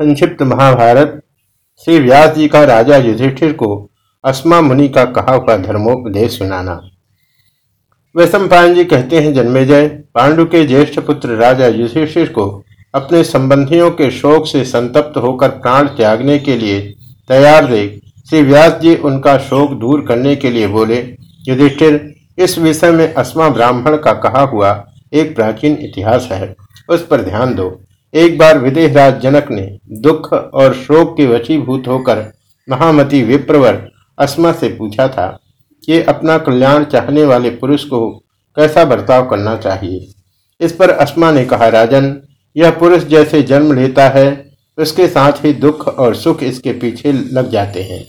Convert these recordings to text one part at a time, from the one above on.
संक्षिप्त महाभारत। श्री व्यास जी का राजा युधिष्ठिर को अस्मा मुनि का कहा हुआ धर्मोपदेश सुनाना। वैश्व जी कहते हैं जन्मेजय पांडु के ज्येष्ठ पुत्र राजा युधिष्ठिर को अपने संबंधियों के शोक से संतप्त होकर प्राण त्यागने के लिए तैयार देख श्री व्यास जी उनका शोक दूर करने के लिए बोले, युधिष्ठिर, इस विषय में अस्मा ब्राह्मण का कहा हुआ एक प्राचीन इतिहास है। उस पर ध्यान दो। एक बार विदेहराज जनक ने दुख और शोक के वशीभूत होकर महामती विप्रवर अस्मा से पूछा था कि अपना कल्याण चाहने वाले पुरुष को कैसा बर्ताव करना चाहिए। इस पर अस्मा ने कहा, राजन, यह पुरुष जैसे जन्म लेता है, उसके साथ ही दुख और सुख इसके पीछे लग जाते हैं।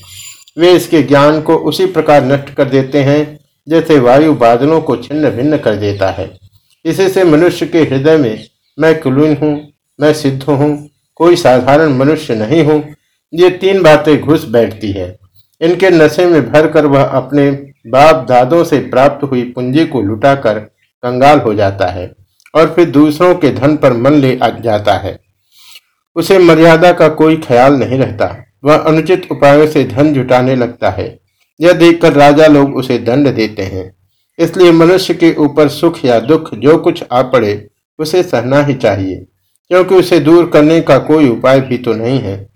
वे इसके ज्ञान को उसी प्रकार नष्ट कर देते हैं, जैसे वायु बादलों को छिन्न भिन्न कर देता है। इसी से मनुष्य के हृदय में मैं कुलीन हूँ मैं सिद्ध हूँ, कोई साधारण मनुष्य नहीं हूँ। ये तीन बातें घुस बैठती है। इनके नशे में भरकर वह अपने बाप दादों से प्राप्त हुई पूंजी को लुटाकर कंगाल हो जाता है और फिर दूसरों के धन पर मन ले जाता है। उसे मर्यादा का कोई ख्याल नहीं रहता। वह अनुचित उपायों से धन जुटाने लगता है। यह देखकर राजा लोग उसे दंड देते हैं। इसलिए मनुष्य के ऊपर सुख या दुख जो कुछ आ पड़े, उसे सहना ही चाहिए। क्योंकि उसे दूर करने का कोई उपाय भी तो नहीं है।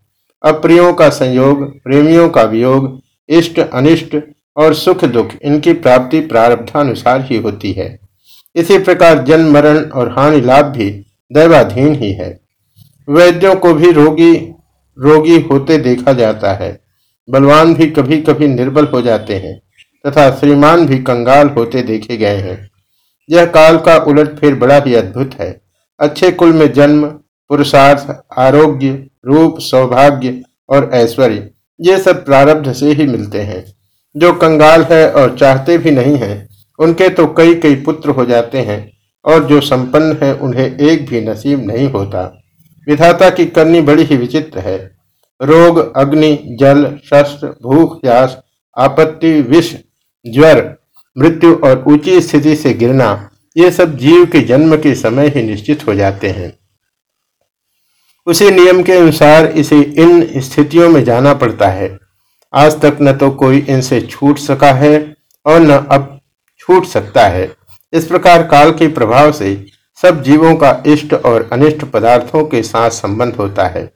अप्रियों का संयोग, प्रेमियों का वियोग, इष्ट, अनिष्ट और सुख दुख, इनकी प्राप्ति प्रारब्धानुसार ही होती है। इसी प्रकार जन्म, मरण और हानि लाभ भी दैवाधीन ही है। वैद्यों को भी रोगी रोगी होते देखा जाता है। बलवान भी कभी कभी निर्बल हो जाते हैं तथा श्रीमान भी कंगाल होते देखे गए हैं। यह काल का उलट फिर बड़ा ही अद्भुत है। अच्छे कुल में जन्म, पुरुषार्थ, आरोग्य, रूप, सौभाग्य और ऐश्वर्य, ये सब प्रारब्ध से ही मिलते हैं। जो कंगाल है और चाहते भी नहीं हैं, उनके तो कई कई पुत्र हो जाते हैं, और जो संपन्न है, उन्हें एक भी नसीब नहीं होता। विधाता की करनी बड़ी ही विचित्र है। रोग, अग्नि, जल, शस्त्र, भूख, प्यास, आपत्ति, विष, ज्वर, मृत्यु और ऊँची स्थिति से गिरना ये सब जीव के जन्म के समय ही निश्चित हो जाते हैं। उसी नियम के अनुसार इसे इन स्थितियों में जाना पड़ता है। आज तक न तो कोई इनसे छूट सका है और न अब छूट सकता है। इस प्रकार काल के प्रभाव से सब जीवों का इष्ट और अनिष्ट पदार्थों के साथ संबंध होता है।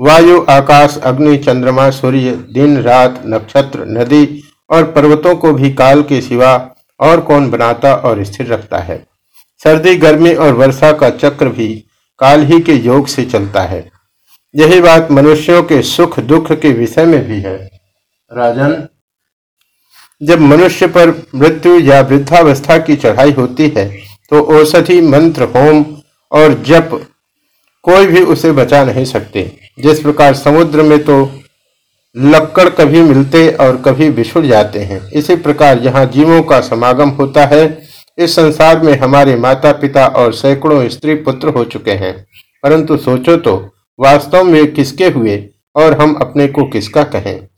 वायु, आकाश, अग्नि, चंद्रमा, सूर्य, दिन, रात, नक्षत्र, नदी और पर्वतों को भी काल के सिवा और कौन बनाता और स्थिर रखता है। सर्दी, गर्मी और वर्षा का चक्र भी काल ही के योग से चलता है। यही बात मनुष्यों के सुख, दुख के विषय में भी है। राजन, जब मनुष्य पर मृत्यु या वृद्धावस्था की चढ़ाई होती है तो औषधि, मंत्र, होम और जप कोई भी उसे बचा नहीं सकते। जिस प्रकार समुद्र में तो लक्कड़ कभी मिलते और कभी बिछुड़ जाते हैं। इसी प्रकार यहाँ जीवों का समागम होता है। इस संसार में हमारे माता पिता और सैकड़ों स्त्री पुत्र हो चुके हैं। परंतु सोचो तो वास्तव में किसके हुए और हम अपने को किसका कहें?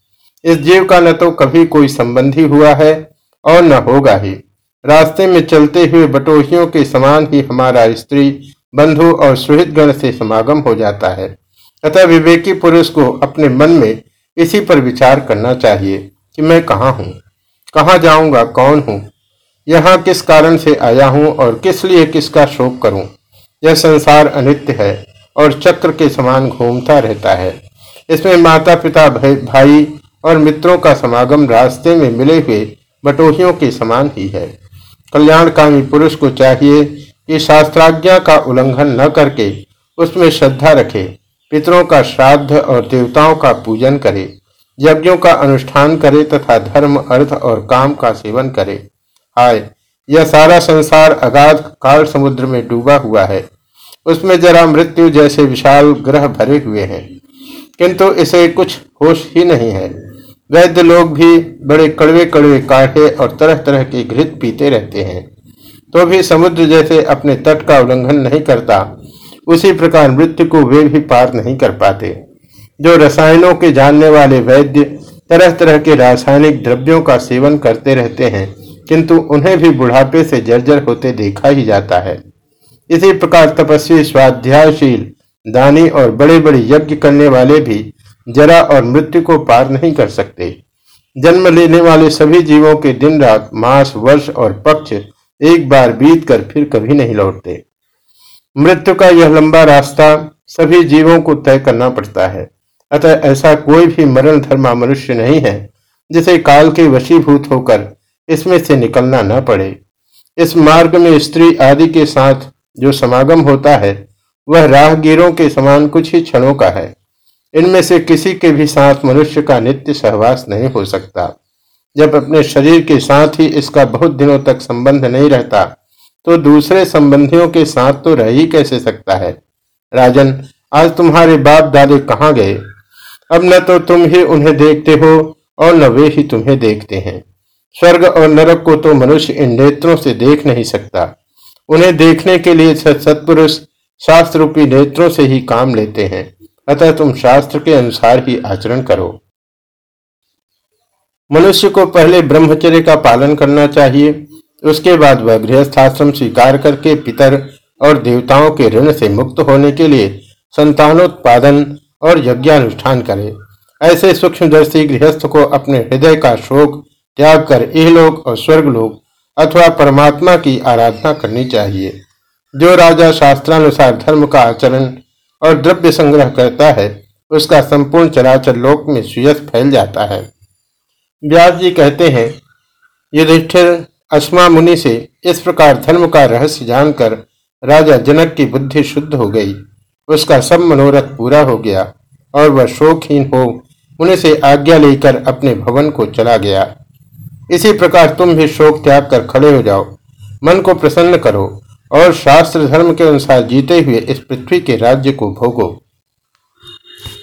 इस जीव का न तो कभी कोई संबंधी हुआ है और न होगा ही। रास्ते में चलते हुए बटोहियों के समान ही हमारा स्त्री, बंधु और सुहित गण से समागम हो जाता है। अतः विवेकी पुरुष को अपने मन में इसी पर विचार करना चाहिए कि मैं कहाँ हूँ, कहाँ जाऊँगा, कौन हूँ, यहाँ किस कारण से आया हूँ और किस लिए किसका शोक करूँ। यह संसार अनित्य है और चक्र के समान घूमता रहता है। इसमें माता पिता भाई और मित्रों का समागम रास्ते में मिले हुए बटोहियों के समान ही है। कल्याणकामी पुरुष को चाहिए कि शास्त्राज्ञा का उल्लंघन न करके उसमें श्रद्धा रखे पितरों का श्राद्ध और देवताओं का पूजन करे, यज्ञों का अनुष्ठान करे तथा धर्म, अर्थ और काम का सेवन करे। हाय यह सारा संसार अगाध काल समुद्र में डूबा हुआ है। उसमें जरा मृत्यु जैसे विशाल ग्रह भरे हुए हैं। किंतु इसे कुछ होश ही नहीं है। वैद्य लोग भी बड़े कड़वे कड़वे काढ़े और तरह तरह के घृत पीते रहते हैं। तो भी समुद्र जैसे अपने तट का उल्लंघन नहीं करता उसी प्रकार मृत्यु को वे भी पार नहीं कर पाते। जो रसायनों के जानने वाले वैद्य तरह तरह के रासायनिक द्रव्यों का सेवन करते रहते हैं, किंतु उन्हें भी बुढ़ापे से जर्जर होते देखा ही जाता है। इसी प्रकार तपस्वी, स्वाध्यायशील, दानी और बड़े बड़े यज्ञ करने वाले भी जरा और मृत्यु को पार नहीं कर सकते। जन्म लेने वाले सभी जीवों के दिन रात मास, वर्ष और पक्ष एक बार बीत कर फिर कभी नहीं लौटते। मृत्यु का यह लंबा रास्ता सभी जीवों को तय करना पड़ता है। अतः ऐसा कोई भी मरण धर्मा मनुष्य नहीं है, जिसे काल के वशीभूत होकर इसमें से निकलना न पड़े। इस मार्ग में स्त्री आदि के साथ जो समागम होता है, वह राहगीरों के समान कुछ ही क्षणों का है। इनमें से किसी के भी साथ मनुष्य का नित्य सहवास नहीं हो सकता। जब अपने शरीर के साथ ही इसका बहुत दिनों तक संबंध नहीं रहता तो दूसरे संबंधियों के साथ तो रह ही कैसे सकता है? राजन, आज तुम्हारे बाप दादे कहाँ गए? अब न तो तुम ही उन्हें देखते हो और न वे ही तुम्हें देखते हैं। स्वर्ग और नरक को तो मनुष्य इन नेत्रों से देख नहीं सकता। उन्हें देखने के लिए सत्पुरुष शास्त्र रूपी नेत्रों से ही काम लेते हैं। अतः तुम शास्त्र के अनुसार ही आचरण करो। मनुष्य को पहले ब्रह्मचर्य का पालन करना चाहिए। उसके बाद वह गृहस्थाश्रम स्वीकार करके पितर और देवताओं के ऋण से मुक्त होने के लिए संतानोत्पादन और यज्ञानुष्ठान करे। ऐसे सूक्ष्मदर्शी गृहस्थ को अपने हृदय का शोक, त्याग कर इहलोक और स्वर्गलोक अथवा परमात्मा की आराधना करनी चाहिए। जो राजा शास्त्रानुसार धर्म का आचरण और द्रव्य संग्रह करता है, उसका संपूर्ण चराचर लोक में सुयस फैल जाता है। व्यास जी कहते हैं, युधिष्ठिर अस्मा मुनि से इस प्रकार धर्म का रहस्य जानकर राजा जनक की बुद्धि शुद्ध हो गई। उसका सब मनोरथ पूरा हो गया और वह शोकहीन हो मुनि से आज्ञा लेकर अपने भवन को चला गया। इसी प्रकार तुम भी शोक त्याग कर खड़े हो जाओ। मन को प्रसन्न करो और शास्त्र धर्म के अनुसार जीते हुए इस पृथ्वी के राज्य को भोगो।